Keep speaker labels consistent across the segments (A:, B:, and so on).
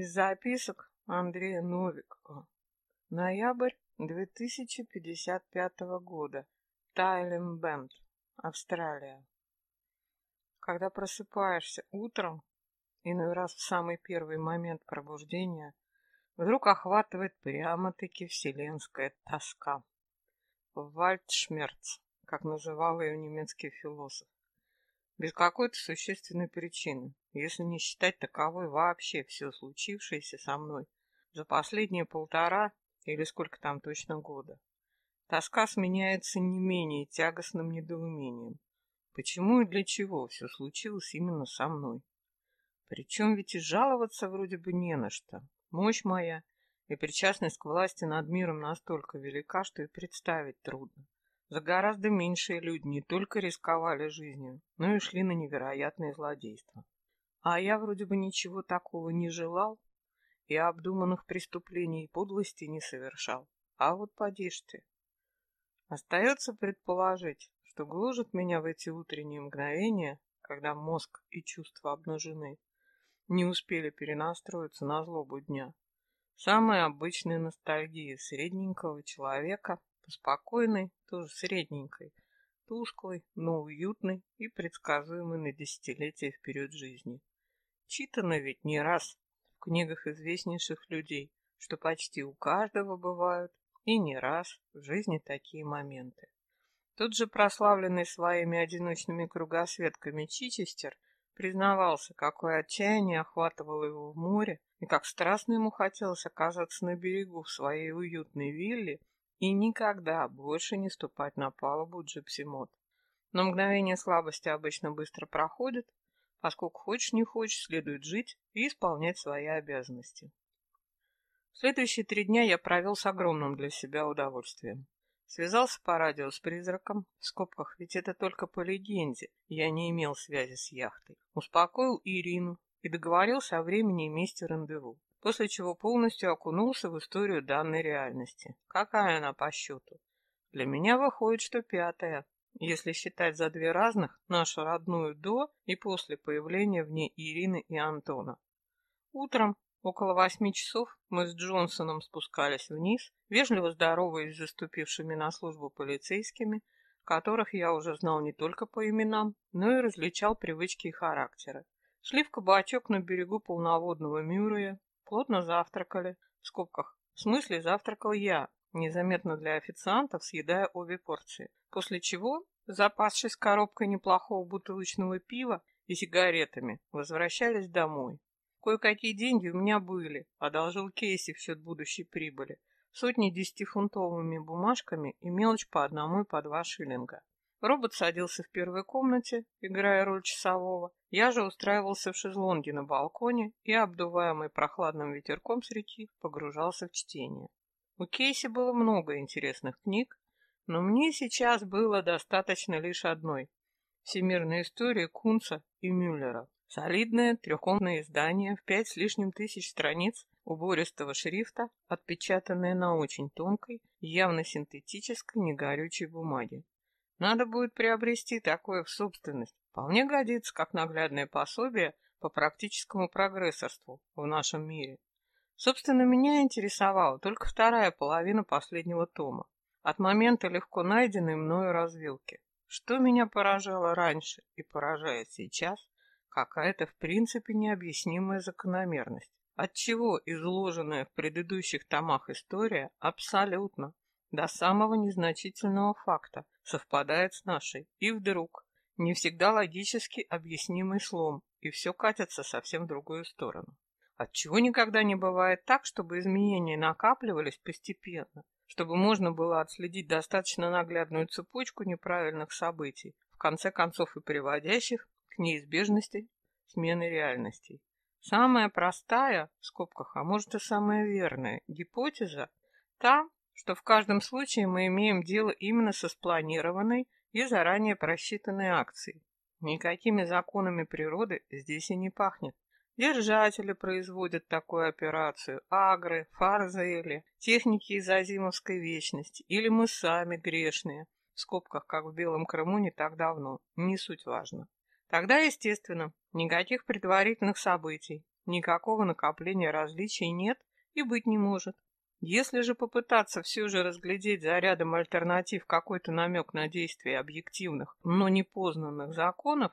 A: Из записок Андрея Новикова. Ноябрь 2055 года. Тайлем Бенд, Австралия. Когда просыпаешься утром, иной раз в самый первый момент пробуждения, вдруг охватывает прямо-таки вселенская тоска. Вальдшмерц, как называл ее немецкий философ без какой-то существенной причины, если не считать таковой вообще все случившееся со мной за последние полтора или сколько там точно года. Тоска сменяется не менее тягостным недоумением. Почему и для чего все случилось именно со мной? Причем ведь и жаловаться вроде бы не на что. Мощь моя и причастность к власти над миром настолько велика, что и представить трудно. За гораздо меньшие люди не только рисковали жизнью, но и шли на невероятные злодейства. А я вроде бы ничего такого не желал и обдуманных преступлений и подлости не совершал. А вот поди ж ты. Остается предположить, что гложет меня в эти утренние мгновения, когда мозг и чувства обнажены, не успели перенастроиться на злобу дня. Самая обычная ностальгия средненького человека, спокойной, тоже средненькой, тусклой, но уютной и предсказуемой на десятилетия вперед жизни. Читано ведь не раз в книгах известнейших людей, что почти у каждого бывают и не раз в жизни такие моменты. Тот же прославленный своими одиночными кругосветками Чичестер признавался, какое отчаяние охватывало его в море, и как страстно ему хотелось оказаться на берегу в своей уютной вилле и никогда больше не ступать на палубу джипсимот. Но мгновение слабости обычно быстро проходит, поскольку хочешь не хочешь, следует жить и исполнять свои обязанности. Следующие три дня я провел с огромным для себя удовольствием. Связался по радио с призраком, в скобках, ведь это только по легенде, я не имел связи с яхтой. Успокоил Ирину и договорился о времени и месте рандеву после чего полностью окунулся в историю данной реальности. Какая она по счету? Для меня выходит, что пятая, если считать за две разных, нашу родную до и после появления в ней Ирины и Антона. Утром, около восьми часов, мы с Джонсоном спускались вниз, вежливо здороваясь с заступившими на службу полицейскими, которых я уже знал не только по именам, но и различал привычки и характеры. Шли в кабачок на берегу полноводного Мюррея, Плотно завтракали, в скобках. В смысле, завтракал я, незаметно для официантов, съедая обе порции. После чего, запасшись коробкой неплохого бутылочного пива и сигаретами, возвращались домой. Кое-какие деньги у меня были, одолжил Кейси в счет будущей прибыли. Сотни десятифунтовыми бумажками и мелочь по одному и по два шиллинга. Робот садился в первой комнате, играя роль часового. Я же устраивался в шезлонге на балконе и, обдуваемый прохладным ветерком с реки, погружался в чтение. У Кейси было много интересных книг, но мне сейчас было достаточно лишь одной — «Всемирная история Кунца и Мюллера». Солидное трехкомнатное издание в пять с лишним тысяч страниц убористого шрифта, отпечатанное на очень тонкой, явно синтетической, негорючей бумаге. Надо будет приобрести такое в собственность. Вполне годится как наглядное пособие по практическому прогрессорству в нашем мире. Собственно, меня интересовала только вторая половина последнего тома, от момента легко найденной мною развилки. Что меня поражало раньше и поражает сейчас, какая-то в принципе необъяснимая закономерность. Отчего изложенная в предыдущих томах история абсолютно до самого незначительного факта совпадает с нашей. И вдруг, не всегда логически объяснимый слом, и все катится совсем в другую сторону. Отчего никогда не бывает так, чтобы изменения накапливались постепенно, чтобы можно было отследить достаточно наглядную цепочку неправильных событий, в конце концов и приводящих к неизбежности смены реальностей. Самая простая, в скобках, а может и самая верная, гипотеза – та, что в каждом случае мы имеем дело именно со спланированной и заранее просчитанной акцией. Никакими законами природы здесь и не пахнет. Держатели производят такую операцию, агры, фарзели, техники из азимовской вечности, или мы сами грешные, в скобках, как в Белом Крыму не так давно, не суть важно. Тогда, естественно, никаких предварительных событий, никакого накопления различий нет и быть не может. Если же попытаться все же разглядеть за рядом альтернатив какой-то намек на действие объективных, но непознанных законов,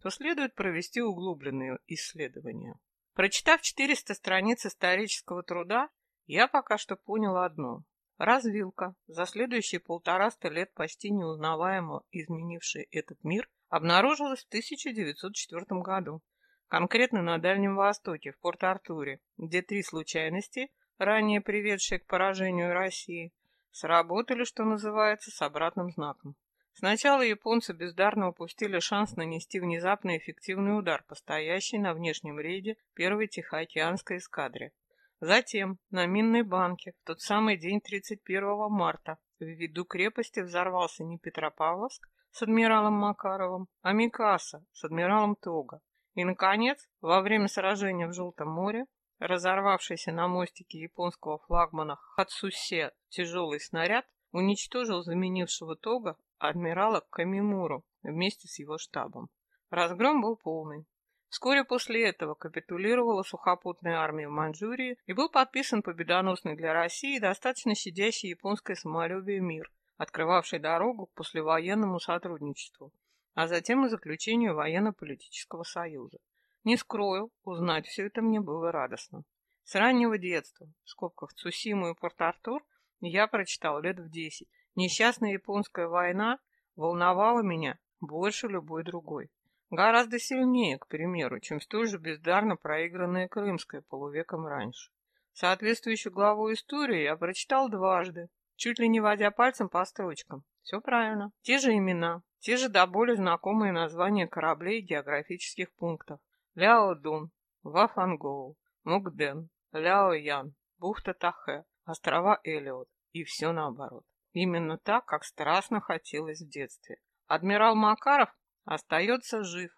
A: то следует провести углубленные исследования. Прочитав 400 страниц исторического труда, я пока что понял одно. Развилка, за следующие полтораста лет почти неузнаваемо изменивший этот мир, обнаружилась в 1904 году, конкретно на Дальнем Востоке, в Порт-Артуре, где три случайности – ранее приведшие к поражению России, сработали, что называется, с обратным знаком. Сначала японцы бездарно упустили шанс нанести внезапный эффективный удар по стоящей на внешнем рейде первой Тихоокеанской эскадре. Затем на минной банке в тот самый день 31 марта в виду крепости взорвался не Петропавловск с адмиралом Макаровым, а Микаса с адмиралом Тога. И, наконец, во время сражения в Желтом море Разорвавшийся на мостике японского флагмана Хацусе тяжелый снаряд уничтожил заменившего Тога адмирала Камимуру вместе с его штабом. Разгром был полный. Вскоре после этого капитулировала сухопутная армия в Маньчжурии и был подписан победоносный для России достаточно щадящий японское самолюбие мир, открывавший дорогу к послевоенному сотрудничеству, а затем и заключению военно-политического союза. Не скрою, узнать все это мне было радостно. С раннего детства, в скобках Цусиму и Порт-Артур, я прочитал лет в десять. Несчастная японская война волновала меня больше любой другой. Гораздо сильнее, к примеру, чем столь же бездарно проигранная Крымская полувеком раньше. Соответствующую главу истории я прочитал дважды, чуть ли не водя пальцем по строчкам. Все правильно. Те же имена, те же до боли знакомые названия кораблей и географических пунктов. Ляо-Дун, Вафангоу, Мукден, Ляо-Ян, бухта Тахе, острова Элиот и все наоборот. Именно так, как страстно хотелось в детстве. Адмирал Макаров остается жив.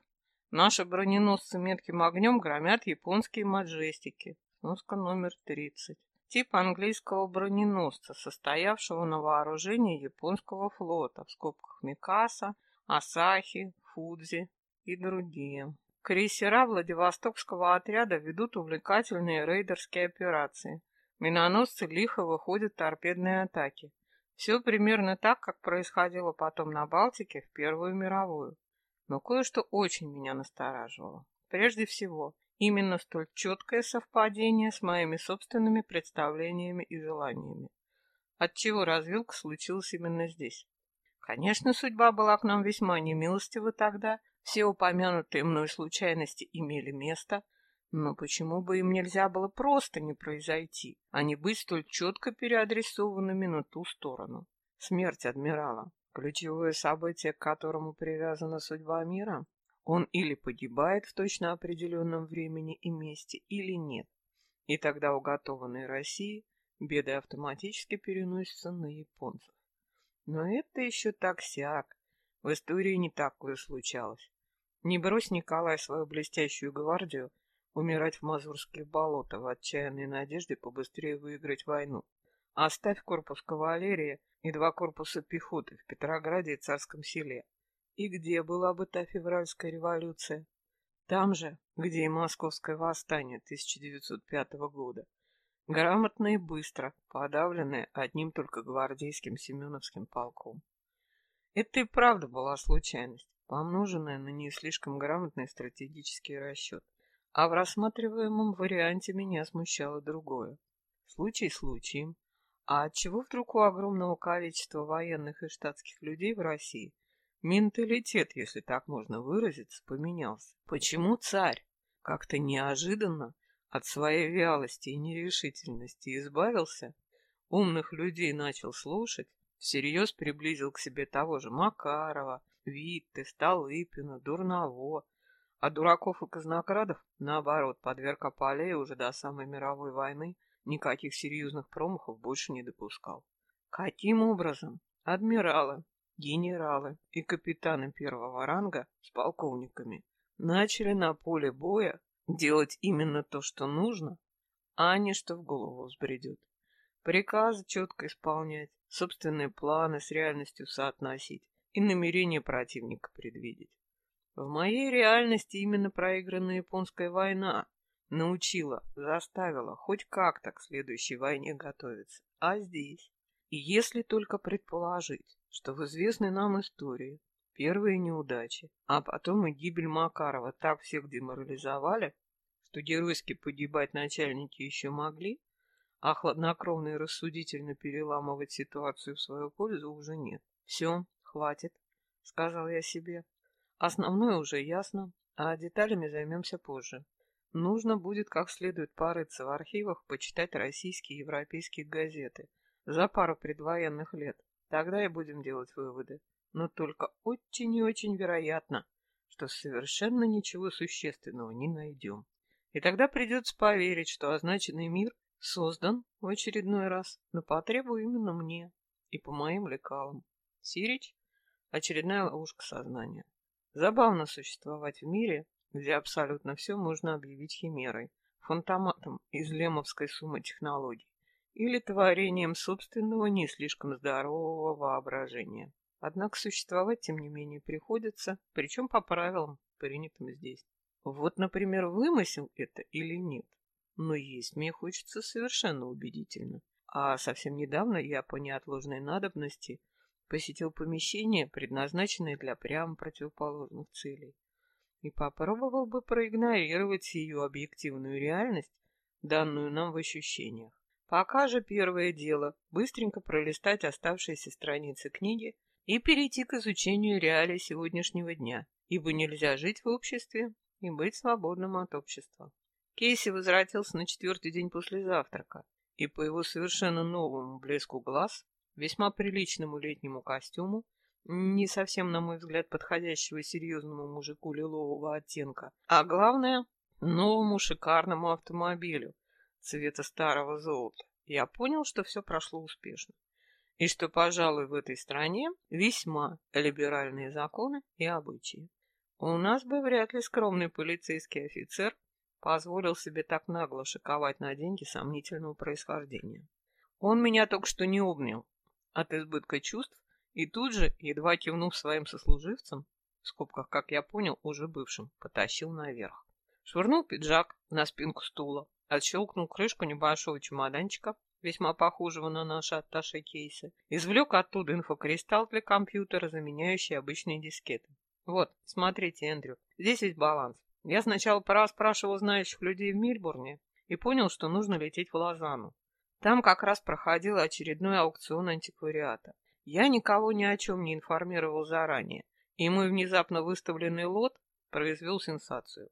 A: Наши броненосцы метким огнем громят японские маджестики. Сноска номер 30. Тип английского броненосца, состоявшего на вооружении японского флота, в скобках Микаса, Асахи, Фудзи и другие. Крейсера Владивостокского отряда ведут увлекательные рейдерские операции. Миноносцы лихо выходят торпедные атаки. Все примерно так, как происходило потом на Балтике в Первую мировую. Но кое-что очень меня настораживало. Прежде всего, именно столь четкое совпадение с моими собственными представлениями и желаниями. Отчего развилка случилась именно здесь. Конечно, судьба была к нам весьма немилостива тогда, все упомянутые мной случайности имели место, но почему бы им нельзя было просто не произойти, а не быть столь четко переадресованными на ту сторону? Смерть адмирала — ключевое событие, к которому привязана судьба мира. Он или погибает в точно определенном времени и месте, или нет. И тогда уготованной России беды автоматически переносятся на японцев. Но это еще так-сяк. В истории не такое случалось. Не брось, Николай, свою блестящую гвардию умирать в Мазурских болотах в отчаянной надежде побыстрее выиграть войну. Оставь корпус кавалерии и два корпуса пехоты в Петрограде и Царском селе. И где была бы та февральская революция? Там же, где и московское восстание 1905 года. Грамотно и быстро, подавленное одним только гвардейским Семеновским полком. Это и правда была случайность помноженное на не слишком грамотный стратегический расчет. А в рассматриваемом варианте меня смущало другое. Случай случаем. А отчего вдруг у огромного количества военных и штатских людей в России менталитет, если так можно выразиться, поменялся? Почему царь как-то неожиданно от своей вялости и нерешительности избавился, умных людей начал слушать, всерьез приблизил к себе того же Макарова, Витте, Столыпина, Дурново, а дураков и казнокрадов, наоборот, подверг Аполлея уже до самой мировой войны никаких серьезных промахов больше не допускал. Каким образом адмиралы, генералы и капитаны первого ранга с полковниками начали на поле боя делать именно то, что нужно, а не что в голову взбредет. Приказы четко исполнять, собственные планы с реальностью соотносить, и намерения противника предвидеть. В моей реальности именно проигранная японская война научила, заставила хоть как-то к следующей войне готовиться. А здесь? И если только предположить, что в известной нам истории первые неудачи, а потом и гибель Макарова так всех деморализовали, что геройски погибать начальники еще могли, а хладнокровно и рассудительно переламывать ситуацию в свою пользу уже нет. Все, хватит, сказал я себе. Основное уже ясно, а деталями займемся позже. Нужно будет как следует порыться в архивах, почитать российские и европейские газеты за пару предвоенных лет. Тогда и будем делать выводы. Но только очень и очень вероятно, что совершенно ничего существенного не найдем. И тогда придется поверить, что означенный мир создан в очередной раз на потребу именно мне и по моим лекалам. Сирич — очередная ловушка сознания. Забавно существовать в мире, где абсолютно все можно объявить химерой, фантоматом из лемовской суммы технологий или творением собственного не слишком здорового воображения. Однако существовать, тем не менее, приходится, причем по правилам, принятым здесь. Вот, например, вымысел это или нет, но есть мне хочется совершенно убедительно. А совсем недавно я по неотложной надобности посетил помещение, предназначенное для прямо противоположных целей и попробовал бы проигнорировать ее объективную реальность, данную нам в ощущениях. Пока же первое дело — быстренько пролистать оставшиеся страницы книги и перейти к изучению реалий сегодняшнего дня, ибо нельзя жить в обществе и быть свободным от общества. Кейси возвратился на четвертый день после завтрака, и по его совершенно новому блеску глаз, весьма приличному летнему костюму не совсем, на мой взгляд, подходящего серьезному мужику лилового оттенка, а главное, новому шикарному автомобилю цвета старого золота. Я понял, что все прошло успешно. И что, пожалуй, в этой стране весьма либеральные законы и обычаи. У нас бы вряд ли скромный полицейский офицер позволил себе так нагло шиковать на деньги сомнительного происхождения. Он меня только что не обнял от избытка чувств и тут же, едва кивнув своим сослуживцам, в скобках, как я понял, уже бывшим, потащил наверх. Швырнул пиджак на спинку стула, отщелкнул крышку небольшого чемоданчика, весьма похожего на наши атташе кейсы, извлек оттуда инфокристалл для компьютера, заменяющий обычные дискеты. Вот, смотрите, Эндрю, здесь есть баланс. Я сначала пораспрашивал знающих людей в Мильбурне и понял, что нужно лететь в Лозанну. Там как раз проходил очередной аукцион антиквариата. Я никого ни о чем не информировал заранее, и мой внезапно выставленный лот произвел сенсацию.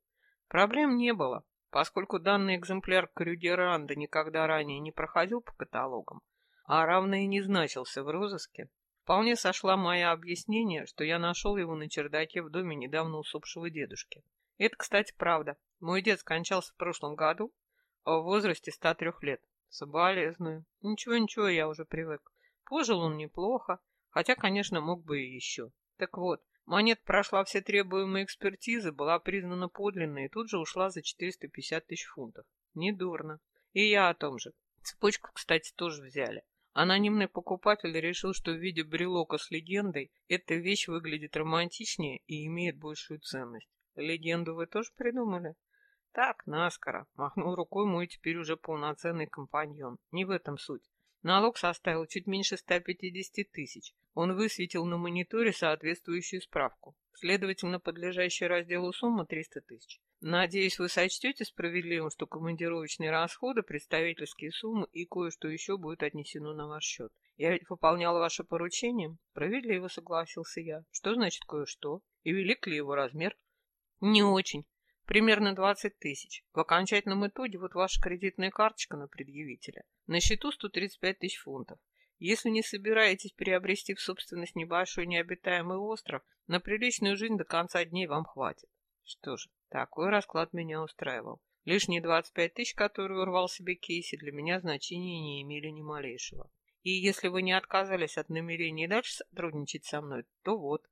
A: Проблем не было, поскольку данный экземпляр Крюгеранда никогда ранее не проходил по каталогам, а равно и не значился в розыске. Вполне сошла моя объяснение, что я нашел его на чердаке в доме недавно усопшего дедушки. Это, кстати, правда. Мой дед скончался в прошлом году, а в возрасте 103 лет. Соболезную. Ничего-ничего, я уже привык. Пожил он неплохо, хотя, конечно, мог бы и еще. Так вот, монет прошла все требуемые экспертизы, была признана подлинной и тут же ушла за 450 тысяч фунтов. Недурно. И я о том же. Цепочку, кстати, тоже взяли. Анонимный покупатель решил, что в виде брелока с легендой эта вещь выглядит романтичнее и имеет большую ценность. Легенду вы тоже придумали? Так, наскоро. Махнул рукой мой теперь уже полноценный компаньон. Не в этом суть. Налог составил чуть меньше 150 тысяч. Он высветил на мониторе соответствующую справку. Следовательно, подлежащая разделу сумма 300 тысяч. Надеюсь, вы сочтете справедливым, что командировочные расходы, представительские суммы и кое-что еще будет отнесено на ваш счет. Я ведь выполняла ваше поручение. Справедливо согласился я. Что значит кое-что? И велик ли его размер? Не очень. Примерно 20 тысяч. В окончательном итоге вот ваша кредитная карточка на предъявителя. На счету 135 тысяч фунтов. Если не собираетесь приобрести в собственность небольшой необитаемый остров, на приличную жизнь до конца дней вам хватит. Что ж, такой расклад меня устраивал. Лишние 25 тысяч, которые урвал себе Кейси, для меня значения не имели ни малейшего. И если вы не отказались от намерения дальше сотрудничать со мной, то вот,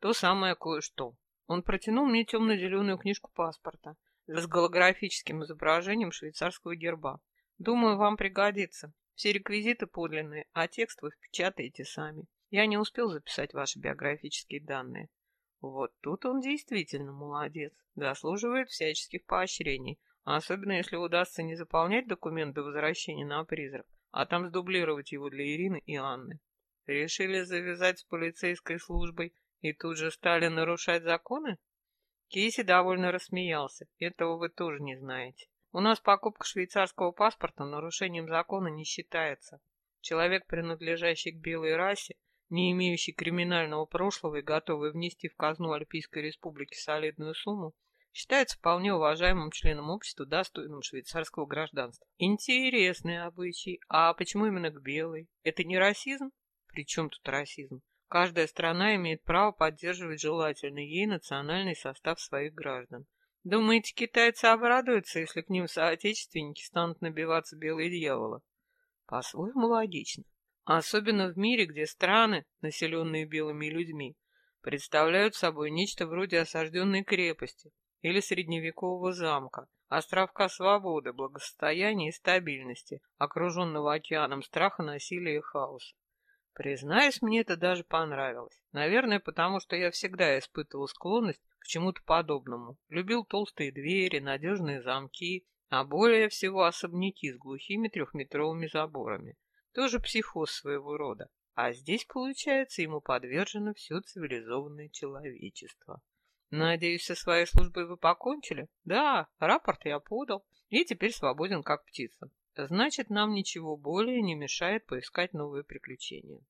A: то самое кое-что. Он протянул мне темно-зеленую книжку паспорта с голографическим изображением швейцарского герба. Думаю, вам пригодится. Все реквизиты подлинные, а текст вы впечатаете сами. Я не успел записать ваши биографические данные. Вот тут он действительно молодец, заслуживает всяческих поощрений. Особенно если удастся не заполнять документы возвращения на призрак, а там сдублировать его для Ирины и Анны. Решили завязать с полицейской службой и тут же стали нарушать законы? Кейси довольно рассмеялся. Этого вы тоже не знаете. У нас покупка швейцарского паспорта нарушением закона не считается. Человек, принадлежащий к белой расе, не имеющий криминального прошлого и готовый внести в казну Альпийской республики солидную сумму, считается вполне уважаемым членом общества, достойным швейцарского гражданства. Интересный обычай. А почему именно к белой? Это не расизм? При тут расизм? Каждая страна имеет право поддерживать желательный ей национальный состав своих граждан. Думаете, китайцы обрадуются, если к ним соотечественники станут набиваться белые дьявола? По-своему логично. Особенно в мире, где страны, населенные белыми людьми, представляют собой нечто вроде осажденной крепости, или средневекового замка, островка свободы, благосостояния и стабильности, окруженного океаном страха, насилия и хаоса. Признаюсь, мне это даже понравилось. Наверное, потому что я всегда испытывал склонность к чему-то подобному. Любил толстые двери, надежные замки, а более всего особняки с глухими трехметровыми заборами. Тоже психоз своего рода. А здесь, получается, ему подвержено все цивилизованное человечество. Надеюсь, со своей службой вы покончили? Да, рапорт я подал, и теперь свободен как птица. Значит, нам ничего более не мешает поискать новые приключения.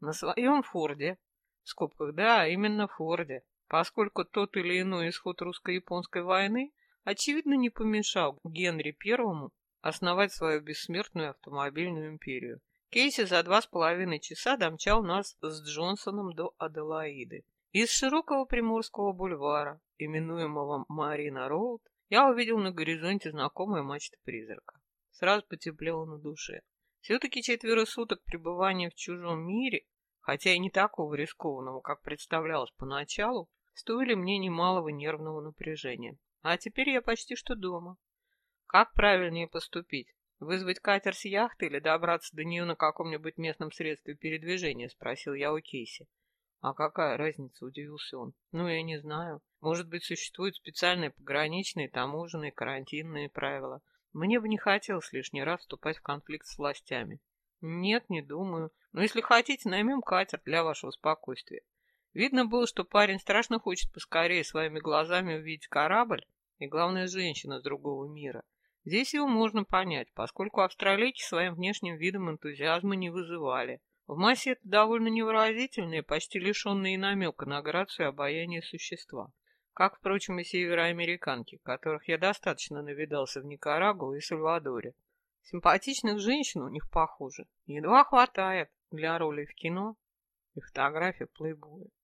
A: На своем Форде, в скобках, да, именно Форде, поскольку тот или иной исход русско-японской войны, очевидно, не помешал Генри Первому основать свою бессмертную автомобильную империю. Кейси за два с половиной часа домчал нас с Джонсоном до Аделаиды. Из широкого приморского бульвара, именуемого Марина Роуд, я увидел на горизонте знакомые мачты призрака. Сразу потеплело на душе. Все-таки четверо суток пребывания в чужом мире, хотя и не такого рискованного, как представлялось поначалу, стоили мне немалого нервного напряжения. А теперь я почти что дома. Как правильнее поступить? Вызвать катер с яхты или добраться до нее на каком-нибудь местном средстве передвижения? Спросил я у Кейси. А какая разница, удивился он. Ну, я не знаю. Может быть, существуют специальные пограничные, таможенные, карантинные правила. Мне бы не хотелось лишний раз вступать в конфликт с властями. Нет, не думаю. Но если хотите, наймем катер для вашего спокойствия. Видно было, что парень страшно хочет поскорее своими глазами увидеть корабль и, главное, женщину другого мира. Здесь его можно понять, поскольку австралийки своим внешним видом энтузиазма не вызывали. В массе это довольно невыразительные, почти лишенные намека на грацию и обаяние существа. Как, впрочем, и североамериканки, которых я достаточно навидался в Никарагуа и Сальвадоре. Симпатичных женщин у них, похоже, едва хватает для роли в кино и фотографий плейбоя.